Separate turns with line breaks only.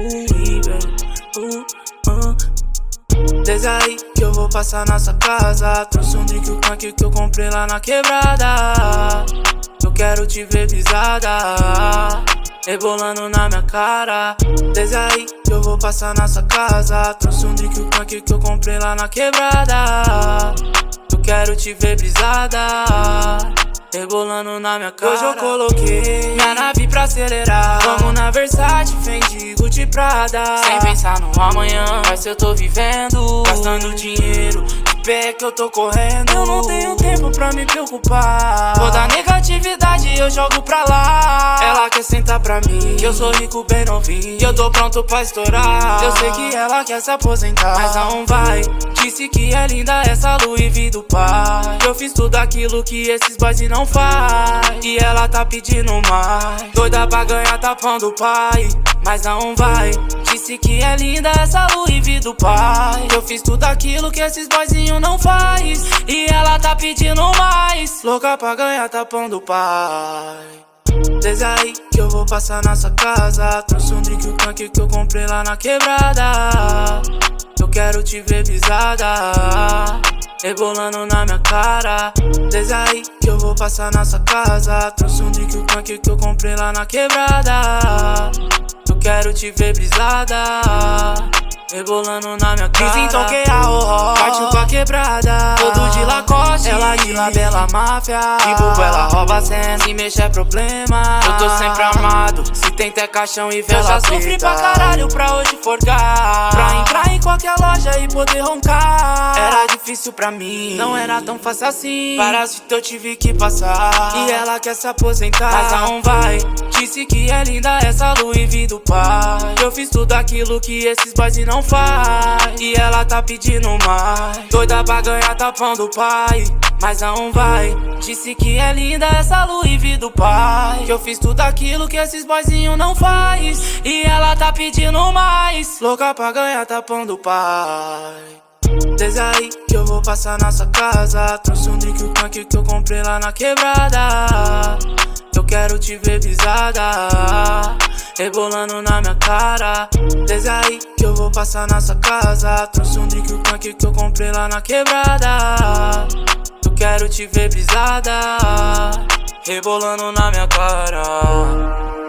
fui. Uh, uh. Desde aí que eu vou passar nessa casa. Trouxe um drink, o um que eu comprei lá na quebrada. Eu quero te ver visada. Rebolando na minha cara. Desde aí que eu vou passar nessa casa. Trouxe um drink, o um que eu comprei lá na quebrada. Eu quero te ver brisada. Rebolando na minha cara. Hoje eu coloquei minha nave pra acelerar. Vamos na Versace, Fendi, Gucci Prada. Sem pensar no amanhã, mas eu tô vivendo. Gastando dinheiro, pé que eu tô correndo. Eu não tenho tempo pra me preocupar. Toda negatividade eu jogo pra lá. Ela quer sentar pra mim, que eu sou rico bem novinho. E eu tô pronto pra estourar. Eu sei que ela quer se aposentar, mas não vai. Disse que é linda essa Louis V do pai. Eu fiz tudo aquilo que esses boys não faz. E ela tá pedindo mais. Doida pra ganhar tapão do pai. Mas não vai. Disse que é linda essa Louis do pai. Eu fiz tudo aquilo que esses boyzinhos não faz. E ela tá pedindo mais. Louca pra ganhar tapão do pai. Desde aí que eu vou passar na sua casa. Trouxe um drink, o tanque que eu comprei lá na quebrada. Eu quero te ver brisada. Rebolando na minha cara. Desde aí que eu vou passar na sua casa. Trouxe um drink, o tanque que eu comprei lá na quebrada. Quero te ver brisada. Rebolando na minha cara. Dizem então que é a horror. Partiu pra quebrada. Todo de Lacoste. Ela de labela máfia. De bubo ela rouba cena. Se mexer é problema. Eu tô sempre armado. Se tem até caixão e vela. Eu já sofri pra caralho pra hoje forgar. Pra entrar em qualquer loja e poder roncar. Difícil pra mim. Não era tão fácil assim. Que eu tive que passar. E ela quer se aposentar. Mas não vai. Disse que é linda essa Louis do pai. Eu fiz tudo aquilo que esses boys não faz. E ela tá pedindo mais. Doida pra ganhar tapão do pai. Mas não vai. Disse que é linda essa Louis do pai. Que eu fiz tudo aquilo que esses boyzinhos não faz. E ela tá pedindo mais. Louca pra ganhar tapão do pai. Desde aí que eu vou passar na sua casa. Trouxe um drink, o funk que eu comprei lá na quebrada. Eu quero te ver brisada. Rebolando na minha cara. Desde aí que eu vou passar na sua casa. Trouxe um drink, o funk que eu comprei lá na quebrada. Eu quero te ver brisada. Rebolando na minha cara.